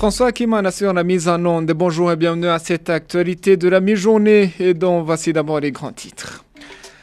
François Kimana sur la mise en onde. Bonjour et bienvenue à cette actualité de la mi-journée et dont voici d'abord les grands titres.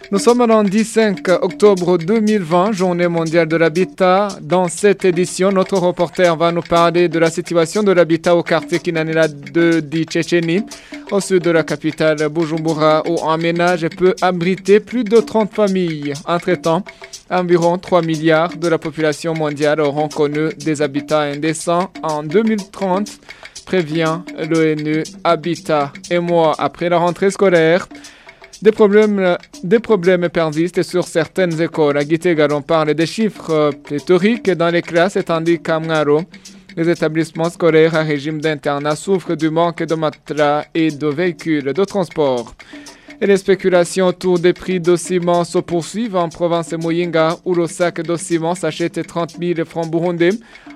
Nous sommes le 15 octobre 2020, journée mondiale de l'habitat. Dans cette édition, notre reporter va nous parler de la situation de l'habitat au quartier Kinanela de Di Tchétchénie, au sud de la capitale Bujumbura, où un ménage peut abriter plus de 30 familles. Entre-temps, environ 3 milliards de la population mondiale auront connu des habitats indécents en 2030 prévient l'ONU Habitat. Et mois après la rentrée scolaire, des problèmes, des problèmes persistent sur certaines écoles. À Gitega, on parle des chiffres pléthoriques dans les classes, tandis qu'à Mngaro, les établissements scolaires à régime d'internat souffrent du manque de matras et de véhicules de transport. Et les spéculations autour des prix de ciment se poursuivent en province de Moyinga où le sac de ciment s'achète 30 000 francs burundais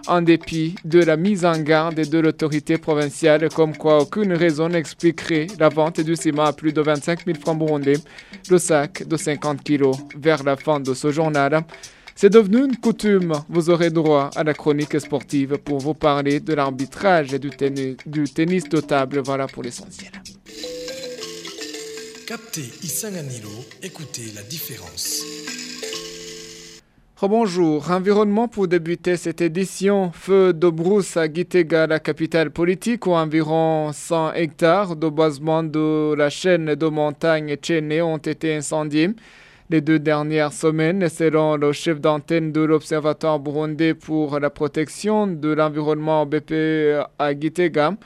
en dépit de la mise en garde de l'autorité provinciale comme quoi aucune raison n'expliquerait la vente du ciment à plus de 25 000 francs burundais, le sac de 50 kilos vers la fin de ce journal. C'est devenu une coutume. Vous aurez droit à la chronique sportive pour vous parler de l'arbitrage et du tennis de table. Voilà pour l'essentiel. Captez Isanganilo, écoutez la différence. Bonjour, environnement pour débuter cette édition. Feu de brousse à Gitega, la capitale politique, où environ 100 hectares de boisement de la chaîne de montagne Tchéné ont été incendiés. Les deux dernières semaines, selon le chef d'antenne de l'Observatoire burundais pour la protection de l'environnement BP à Gitega,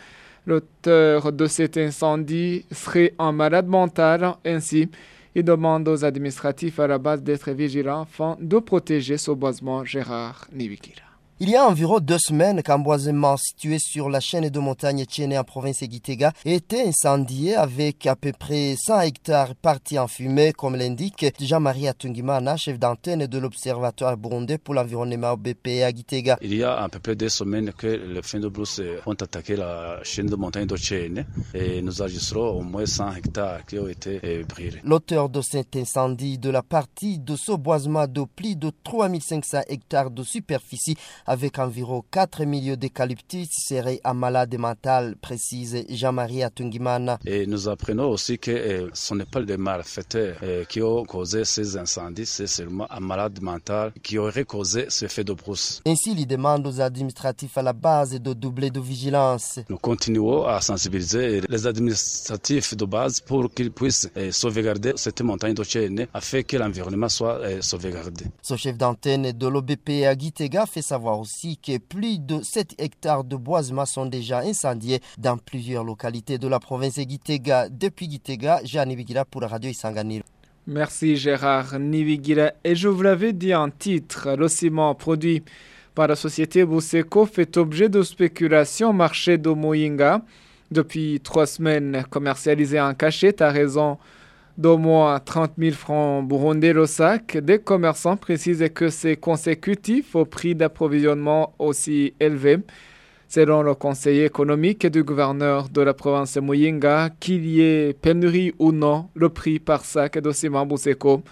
L'auteur de cet incendie serait un malade mental. Ainsi, il demande aux administratifs à la base d'être vigilants afin de protéger ce boisement Gérard Niwikira. Il y a environ deux semaines qu'un boisement situé sur la chaîne de montagne Tchéné en province de Gitega était incendié avec à peu près 100 hectares partis en fumée, comme l'indique Jean-Marie Atungimana, chef d'antenne de l'Observatoire burundais pour l'environnement au BP à Gitega. Il y a à peu près deux semaines que les feux de brousse ont attaqué la chaîne de montagne de Tchéné et nous enregistrons au moins 100 hectares qui ont été brûlés. L'auteur de cet incendie de la partie de ce boisement de plus de 3500 hectares de superficie avec environ 4 millions d'eucalyptus serait un malade mental, précise Jean-Marie Atungimana. Et nous apprenons aussi que euh, ce n'est pas des malfaiteurs euh, qui ont causé ces incendies, c'est seulement un malade mental qui aurait causé ce fait de brousse. Ainsi, il demande aux administratifs à la base de doubler de vigilance. Nous continuons à sensibiliser les administratifs de base pour qu'ils puissent euh, sauvegarder cette montagne d'Ochéné afin que l'environnement soit sauvegardé. Ce chef d'antenne de l'OBP à Gitega fait savoir aussi que plus de 7 hectares de boisement sont déjà incendiés dans plusieurs localités de la province de Gitega. Depuis Gitega, Jean Nibigira pour la radio Isanganiro. Merci Gérard Nibigira. Et je vous l'avais dit en titre, le ciment produit par la société Bousseko fait objet de spéculation au marché de Moyinga. Depuis trois semaines, commercialisé en cachette à raison d'au moins 30 000 francs burundais le sac, des commerçants précisent que c'est consécutif au prix d'approvisionnement aussi élevé. Selon le conseiller économique du gouverneur de la province Muyinga, qu'il y ait pénurie ou non, le prix par sac de ciment Bousseko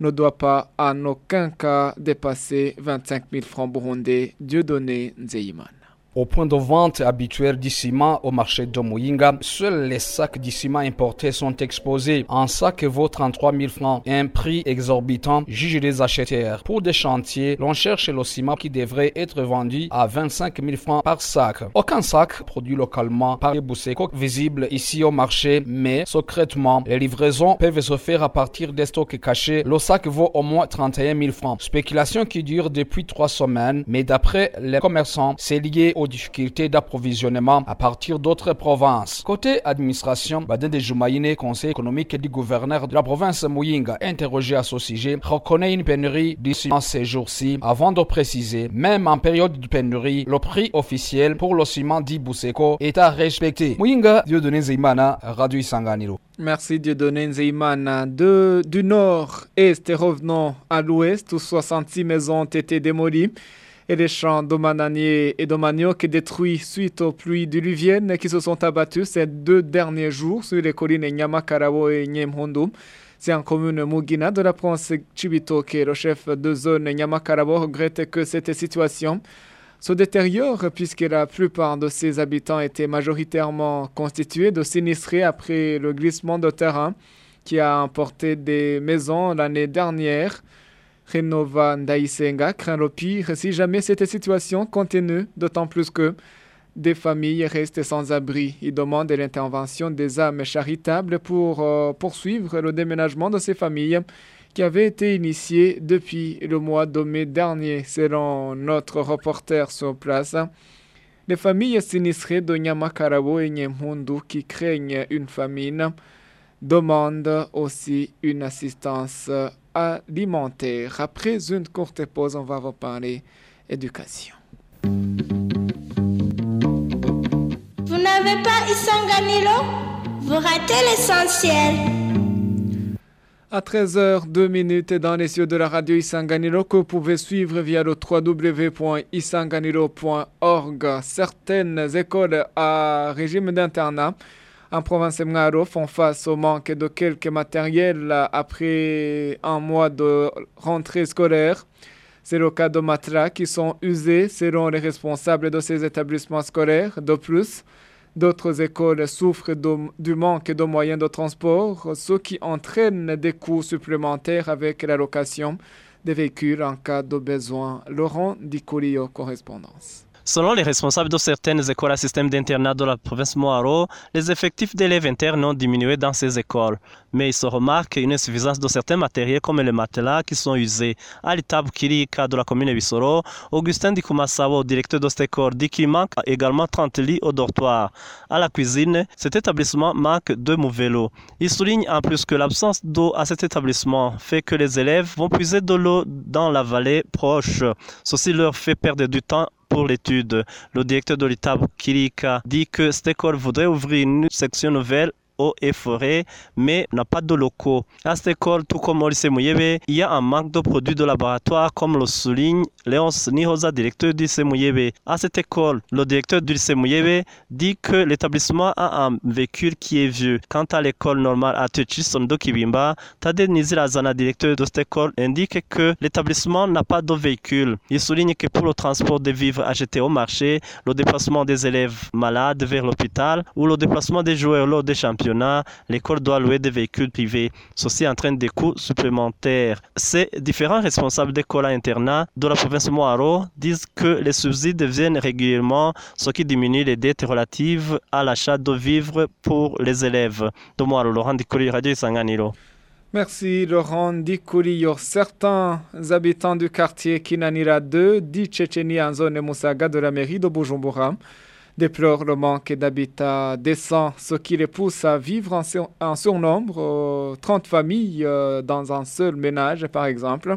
ne doit pas en aucun cas dépasser 25 000 francs burundais. Dieu donné Nzeiman. Au point de vente habituel du ciment au marché de Moyinga, seuls les sacs de ciment importés sont exposés. Un sac vaut 33 000 francs un prix exorbitant juge les acheteurs. Pour des chantiers, l'on cherche le ciment qui devrait être vendu à 25 000 francs par sac. Aucun sac produit localement par les Bousseko visible ici au marché, mais secrètement, les livraisons peuvent se faire à partir des stocks cachés. Le sac vaut au moins 31 000 francs. Spéculation qui dure depuis trois semaines, mais d'après les commerçants, c'est lié aux difficultés d'approvisionnement à partir d'autres provinces. Côté administration, Baden de Joumaïne, conseil économique du gouverneur de la province Mouyinga, interrogé à ce sujet, reconnaît une pénurie ciment ces jours-ci avant de préciser, même en période de pénurie, le prix officiel pour le ciment dit Bousseko est à respecter. Mouyinga, Dieudonné Zeimana, Radio Isanganiro. Merci Dieudonné Nzeimana. De, du nord-est revenons à l'ouest où 66 maisons ont été démolies et les champs d'Omananier et d'Omanioc détruits suite aux pluies diluviennes qui se sont abattues ces deux derniers jours sur les collines Nyamakarabo et Nyemhondo. C'est en commune Mugina de la province Chibitoke. Le chef de zone Nyamakarabo regrette que cette situation se détériore puisque la plupart de ses habitants étaient majoritairement constitués de sinistrés après le glissement de terrain qui a emporté des maisons l'année dernière. Renova Ndaisenga craint le pire si jamais cette situation continue, d'autant plus que des familles restent sans abri. Il demande l'intervention des âmes charitables pour euh, poursuivre le déménagement de ces familles qui avait été initié depuis le mois de mai dernier, selon notre reporter sur place. Les familles sinistrées de Nyamakarawo et Nyemhundu qui craignent une famine demandent aussi une assistance alimentaire. Après une courte pause, on va vous parler éducation. Vous n'avez pas Isanganilo Vous ratez l'essentiel. À 13h02 dans les cieux de la radio Isanganiro que vous pouvez suivre via le www.isanganiro.org. Certaines écoles à régime d'internat en province de Mngaro font face au manque de quelques matériels après un mois de rentrée scolaire. C'est le cas de Matra qui sont usés selon les responsables de ces établissements scolaires. De plus, D'autres écoles souffrent du manque de moyens de transport, ce qui entraîne des coûts supplémentaires avec la location des véhicules en cas de besoin. Laurent Dicolio, correspondance. Selon les responsables de certaines écoles à système d'internat de la province Moaro, les effectifs d'élèves internes ont diminué dans ces écoles. Mais il se remarque une insuffisance de certains matériels comme les matelas qui sont usés. Ali Kirika de la commune Bissoro, Augustin Dikumasawa, directeur de cette école, dit qu'il manque également 30 lits au dortoir. À la cuisine, cet établissement manque de vélos. Il souligne en plus que l'absence d'eau à cet établissement fait que les élèves vont puiser de l'eau dans la vallée proche. Ceci leur fait perdre du temps l'étude. Le directeur de l'ITAB, Kirika, dit que cette école voudrait ouvrir une section nouvelle eau et forêt, mais n'a pas de locaux. À cette école, tout comme au lycée Mouyebe, il y a un manque de produits de laboratoire, comme le souligne Léonce Nihosa, directeur du lycée Mouyebe. À cette école, le directeur du lycée Mouyebe dit que l'établissement a un véhicule qui est vieux. Quant à l'école normale à Sondo Kibimba, Tade Nizirazana, directeur de cette école, indique que l'établissement n'a pas de véhicule. Il souligne que pour le transport des vivres achetés au marché, le déplacement des élèves malades vers l'hôpital ou le déplacement des joueurs lors des championnats, l'école doit louer des véhicules privés. Ceci entraîne des coûts supplémentaires. Ces différents responsables d'écoles à internat de la province Moaro disent que les subsides deviennent régulièrement, ce qui diminue les dettes relatives à l'achat de vivres pour les élèves. De Moaro, Laurent Dikoli, Radio Sanganiro. Merci Laurent Dikoulio. Certains habitants du quartier Kinanira 2, dit Tchétchénie en zone Moussaga de la mairie de Bujumbura, déplore le manque d'habitat décent, ce qui les pousse à vivre en, surnombre, 30 familles euh, dans un seul ménage par exemple.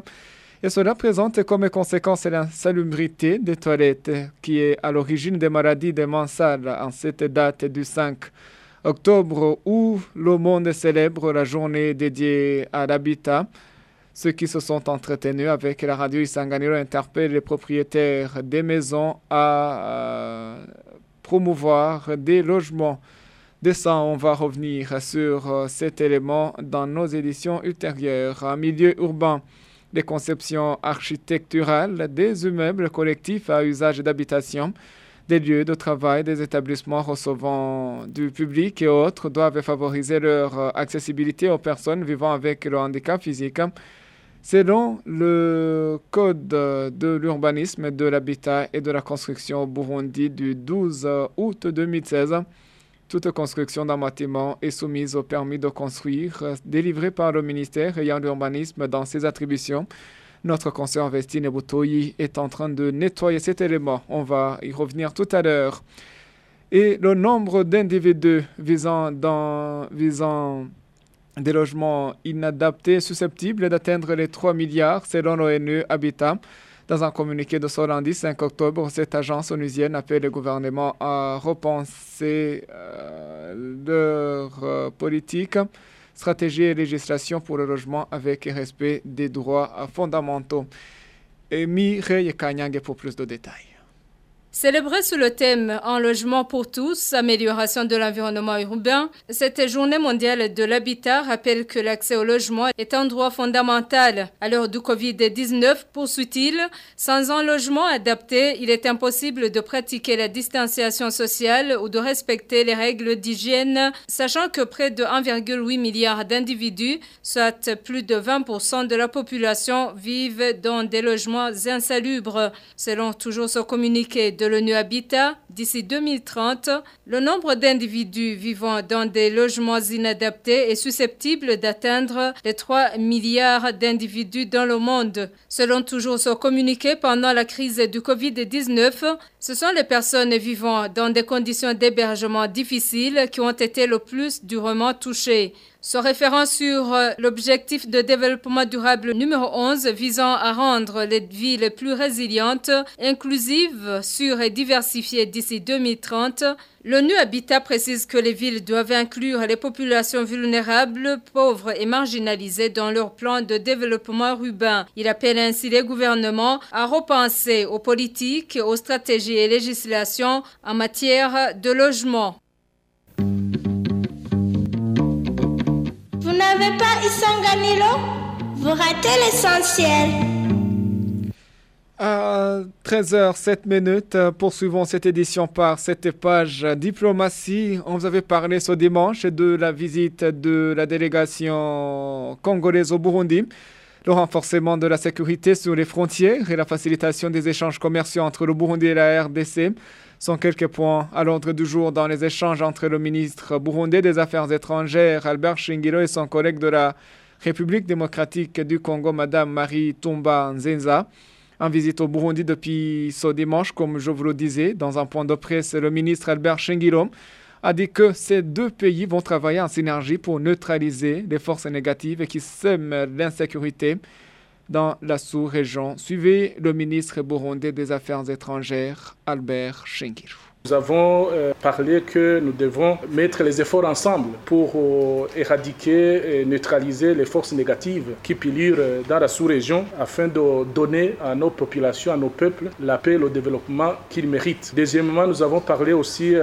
Et cela présente comme conséquence l'insalubrité des toilettes qui est à l'origine des maladies des mansales en cette date du 5 octobre où le monde célèbre la journée dédiée à l'habitat. Ceux qui se sont entretenus avec la radio Isanganiro interpellent les propriétaires des maisons à euh, promouvoir des logements décents. On va revenir sur euh, cet élément dans nos éditions ultérieures. En milieu urbain, des conceptions architecturales des immeubles collectifs à usage d'habitation, des lieux de travail, des établissements recevant du public et autres doivent favoriser leur euh, accessibilité aux personnes vivant avec le handicap physique. Selon le Code de l'urbanisme, de l'habitat et de la construction au Burundi du 12 août 2016, toute construction d'un bâtiment est soumise au permis de construire délivré par le ministère ayant l'urbanisme dans ses attributions. Notre conseiller Vestine Boutoyi est en train de nettoyer cet élément. On va y revenir tout à l'heure. Et le nombre d'individus visant, dans, visant des logements inadaptés susceptibles d'atteindre les 3 milliards selon l'ONU Habitat. Dans un communiqué de ce lundi 5 octobre, cette agence onusienne appelle le gouvernement à repenser euh, leur euh, politique, stratégie et législation pour le logement avec respect des droits fondamentaux. Et Mireille Kanyang pour plus de détails. Célébrée sous le thème Un logement pour tous, amélioration de l'environnement urbain, cette journée mondiale de l'habitat rappelle que l'accès au logement est un droit fondamental. À l'heure du Covid-19, poursuit-il, sans un logement adapté, il est impossible de pratiquer la distanciation sociale ou de respecter les règles d'hygiène, sachant que près de 1,8 milliard d'individus, soit plus de 20% de la population, vivent dans des logements insalubres. Selon toujours ce communiqué de l'ONU Habitat, d'ici 2030, le nombre d'individus vivant dans des logements inadaptés est susceptible d'atteindre les 3 milliards d'individus dans le monde. Selon toujours ce communiqué, pendant la crise du Covid-19, ce sont les personnes vivant dans des conditions d'hébergement difficiles qui ont été le plus durement touchées. Se référant sur euh, l'objectif de développement durable numéro 11 visant à rendre les villes plus résilientes, inclusives, sûres et diversifiées d'ici 2030, l'ONU Habitat précise que les villes doivent inclure les populations vulnérables, pauvres et marginalisées dans leur plan de développement urbain. Il appelle ainsi les gouvernements à repenser aux politiques, aux stratégies et législations en matière de logement. N'avez pas Isanganilo, vous ratez l'essentiel. À 13h07 minutes, poursuivons cette édition par cette page diplomatie. On vous avait parlé ce dimanche de la visite de la délégation congolaise au Burundi, le renforcement de la sécurité sur les frontières et la facilitation des échanges commerciaux entre le Burundi et la RDC sont quelques points à l'ordre du jour dans les échanges entre le ministre burundais des Affaires étrangères Albert Shingiro et son collègue de la République démocratique du Congo, Madame Marie Tumba Nzenza. En visite au Burundi depuis ce dimanche, comme je vous le disais, dans un point de presse, le ministre Albert Shingiro a dit que ces deux pays vont travailler en synergie pour neutraliser les forces négatives qui sèment l'insécurité dans la sous-région. Suivez le ministre burundais des Affaires étrangères, Albert Shengiru. Nous avons euh, parlé que nous devons mettre les efforts ensemble pour euh, éradiquer et neutraliser les forces négatives qui pilurent euh, dans la sous-région afin de donner à nos populations, à nos peuples, la paix et le développement qu'ils méritent. Deuxièmement, nous avons parlé aussi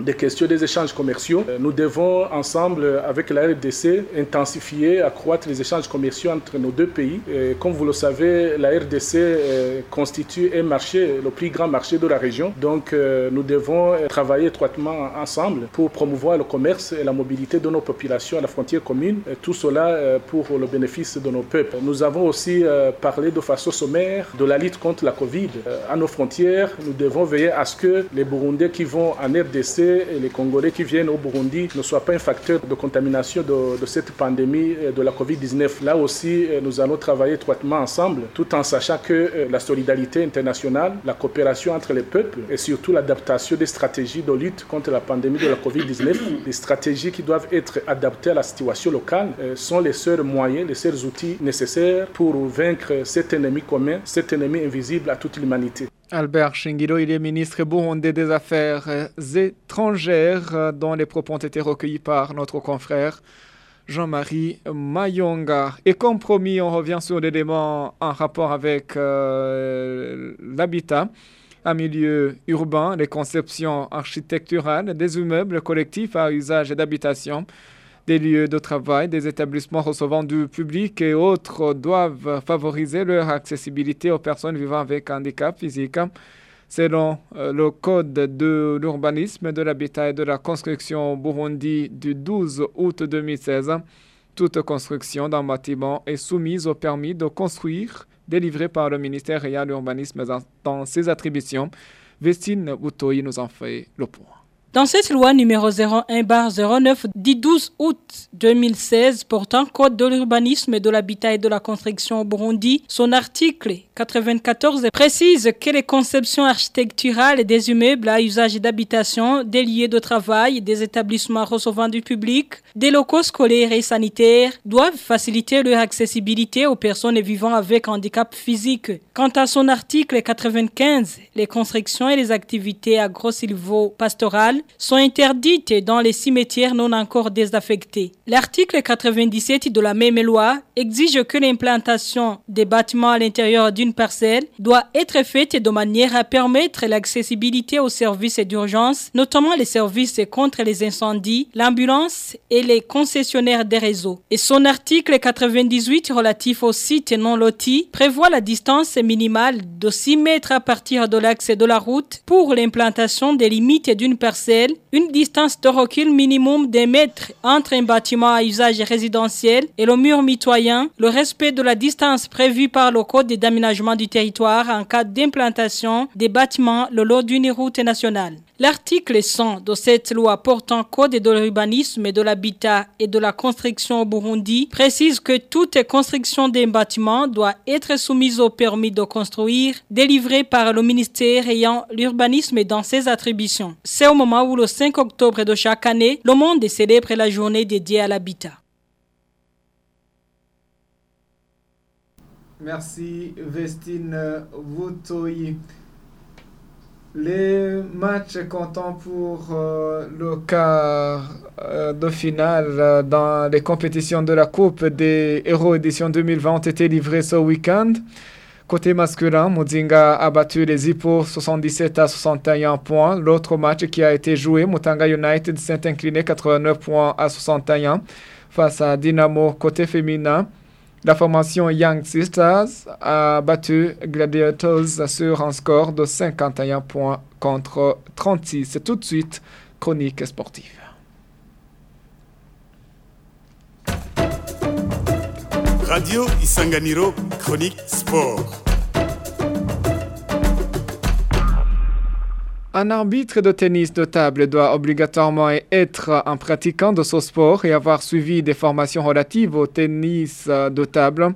des questions des échanges commerciaux. Nous devons ensemble, avec la RDC, intensifier, accroître les échanges commerciaux entre nos deux pays. Comme vous le savez, la RDC constitue un marché, le plus grand marché de la région. Donc, nous devons devons travailler étroitement ensemble pour promouvoir le commerce et la mobilité de nos populations à la frontière commune, tout cela euh, pour le bénéfice de nos peuples. Nous avons aussi euh, parlé de façon sommaire de la lutte contre la Covid. Euh, à nos frontières, nous devons veiller à ce que les Burundais qui vont en RDC et les Congolais qui viennent au Burundi ne soient pas un facteur de contamination de cette pandémie de la Covid-19. Là aussi, nous allons travailler étroitement ensemble, tout en sachant que la solidarité internationale, la coopération entre les peuples et surtout l'adaptation des stratégies de lutte contre la pandémie de la COVID-19, des stratégies qui doivent être adaptées à la situation locale, euh, sont les seuls moyens, les seuls outils nécessaires pour vaincre cet ennemi commun, cet ennemi invisible à toute l'humanité. Albert Shingiro, il est ministre burundais des Affaires étrangères, dont les propos ont été recueillis par notre confrère Jean-Marie Mayonga. Et comme promis, on revient sur l'élément en rapport avec euh, l'habitat en milieu urbain, les conceptions architecturales des immeubles collectifs à usage d'habitation, des lieux de travail, des établissements recevant du public et autres doivent favoriser leur accessibilité aux personnes vivant avec handicap physique. Selon euh, le Code de l'urbanisme, de l'habitat et de la construction Burundi du 12 août 2016, toute construction d'un bâtiment est soumise au permis de construire délivré par le ministère et l'urbanisme dans ses attributions. Vestine Boutoyi nous en fait le point. Dans cette loi numéro 01-09 du 12 août 2016 portant Code de l'urbanisme et de l'habitat et de la construction au Burundi, son article 94 précise que les conceptions architecturales des immeubles à usage d'habitation, des lieux de travail, des établissements recevant du public, des locaux scolaires et sanitaires doivent faciliter leur accessibilité aux personnes vivant avec handicap physique. Quant à son article 95, les constructions et les activités agro-silvo-pastorales sont interdites dans les cimetières non encore désaffectés. L'article 97 de la même loi exige que l'implantation des bâtiments à l'intérieur d'une parcelle doit être faite de manière à permettre l'accessibilité aux services d'urgence, notamment les services contre les incendies, l'ambulance et les concessionnaires des réseaux. Et son article 98 relatif aux sites non lotis prévoit la distance minimale de 6 mètres à partir de l'axe de la route pour l'implantation des limites d'une parcelle, une distance de recul minimum d'un mètre entre un bâtiment à usage résidentiel et le mur mitoyen, le respect de la distance prévue par le Code d'aménagement du territoire en cas d'implantation des bâtiments le long d'une route nationale. L'article 100 de cette loi portant code de l'urbanisme de l'habitat et de la construction au Burundi précise que toute construction d'un bâtiment doit être soumise au permis de construire délivré par le ministère ayant l'urbanisme dans ses attributions. C'est au moment où le 5 octobre de chaque année, le monde célèbre la journée dédiée à l'habitat. Merci Vestine Voutoyi. Les matchs comptant pour euh, le quart euh, de finale euh, dans les compétitions de la Coupe des Héros édition 2020 ont été livrés ce week-end. Côté masculin, Muzinga a battu les Hippo 77 à 61 points. L'autre match qui a été joué, Mutanga United s'est incliné 89 points à 61 face à Dynamo côté féminin. La formation Young Sisters a battu Gladiators sur un score de 51 points contre 36. C'est tout de suite chronique sportive. Radio Isanganiro, chronique sport. Un arbitre de tennis de table doit obligatoirement être un pratiquant de ce sport et avoir suivi des formations relatives au tennis de table.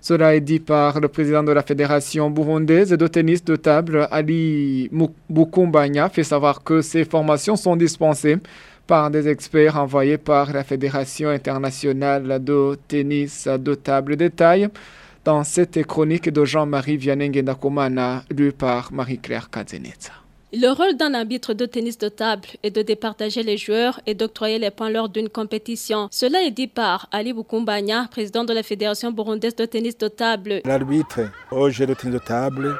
Cela est dit par le président de la Fédération burundaise de tennis de table, Ali Bukumbanya, fait savoir que ces formations sont dispensées par des experts envoyés par la Fédération internationale de tennis de table. Détail dans cette chronique de Jean-Marie Vianney Ndakumana, lue par Marie-Claire Kazenetsa. Le rôle d'un arbitre de tennis de table est de départager les joueurs et d'octroyer les points lors d'une compétition. Cela est dit par Ali Bukumbanya, président de la Fédération burundaise de tennis de table. L'arbitre au jeu de tennis de table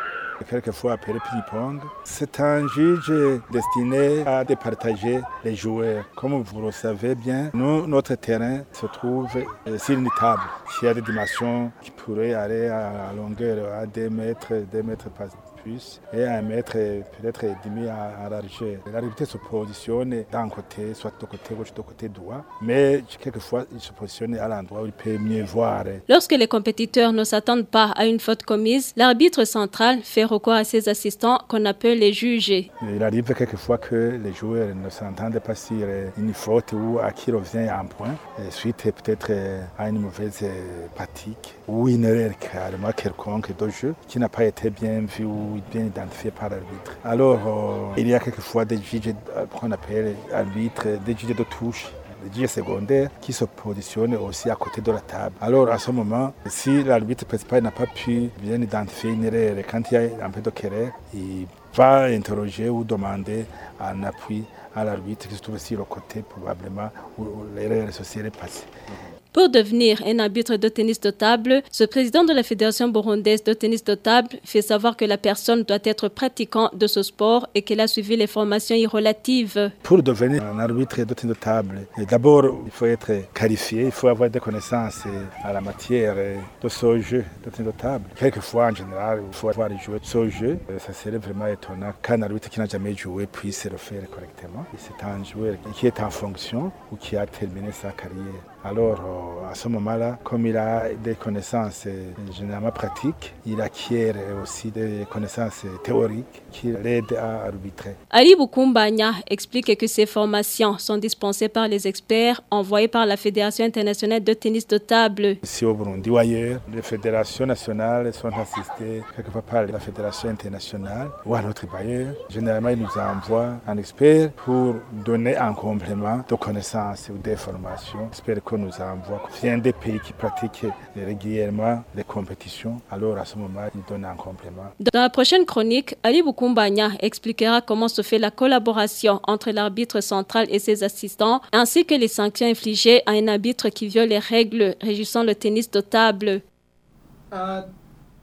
quelquefois appelé ping-pong. C'est un juge destiné à départager les joueurs. Comme vous le savez bien, nous, notre terrain se trouve sur une table. Il y a des dimensions qui pourraient aller à longueur à 2 mètres, 2 mètres et un mètre peut-être demi à, à largeur. L'arbitre se positionne d'un côté, soit de côté gauche, de côté droit, mais quelquefois il se positionne à l'endroit où il peut mieux voir. Lorsque les compétiteurs ne s'attendent pas à une faute commise, l'arbitre central fait recours à ses assistants qu'on appelle les juges. Il arrive quelquefois que les joueurs ne s'entendent pas sur une faute ou à qui revient un point, suite peut-être à une mauvaise pratique ou une erreur carrément quelconque de jeu qui n'a pas été bien vue ou bien identifiée par l'arbitre. Alors, euh, il y a quelquefois des juges qu'on appelle arbitres, des juges de touche des juges secondaires qui se positionnent aussi à côté de la table. Alors à ce moment, si l'arbitre principal n'a pas pu bien identifier une erreur, quand il y a un peu de querelle, il va interroger ou demander un appui à l'arbitre qui se trouve sur le côté probablement où l'erreur se serait passée. Pour devenir un arbitre de tennis de table, ce président de la Fédération burundaise de tennis de table fait savoir que la personne doit être pratiquant de ce sport et qu'elle a suivi les formations relatives. Pour devenir un arbitre de tennis de table, d'abord il faut être qualifié, il faut avoir des connaissances à la matière de ce jeu de tennis de table. Quelquefois, en général, il faut avoir joué ce jeu. Ça serait vraiment étonnant qu'un arbitre qui n'a jamais joué puisse le faire correctement. C'est un joueur qui est en fonction ou qui a terminé sa carrière. Alors, à ce moment-là, comme il a des connaissances généralement pratiques, il acquiert aussi des connaissances théoriques qui l'aident à arbitrer. Ali Bukumbanya explique que ces formations sont dispensées par les experts envoyés par la Fédération internationale de tennis de table. Ici au Burundi ou ailleurs, les fédérations nationales sont assistées quelquefois par la Fédération internationale ou un autre bailleur. Généralement, ils nous envoient un expert pour donner un complément de connaissances ou des formations. Que nous envoie y a des pays qui pratiquent régulièrement les compétitions, alors à ce moment, il donne un complément. Dans la prochaine chronique, Ali Bukumbanya expliquera comment se fait la collaboration entre l'arbitre central et ses assistants, ainsi que les sanctions infligées à un arbitre qui viole les règles régissant le tennis de table. À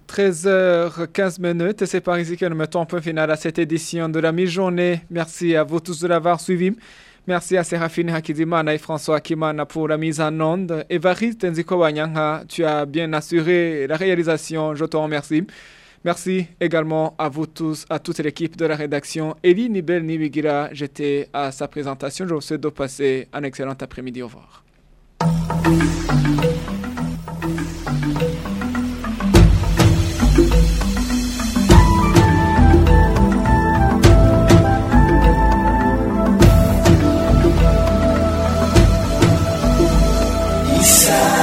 13h15 minutes, c'est par ici que nous mettons un point final à cette édition de la mi-journée. Merci à vous tous de l'avoir suivi. Merci à Séraphine Hakizimana et François Kimana pour la mise en onde. Evariste Tenziko Wanyanga, tu as bien assuré la réalisation, je te remercie. Merci également à vous tous, à toute l'équipe de la rédaction. Elie Nibel Nibigira, j'étais à sa présentation. Je vous souhaite de passer un excellent après-midi. Au revoir.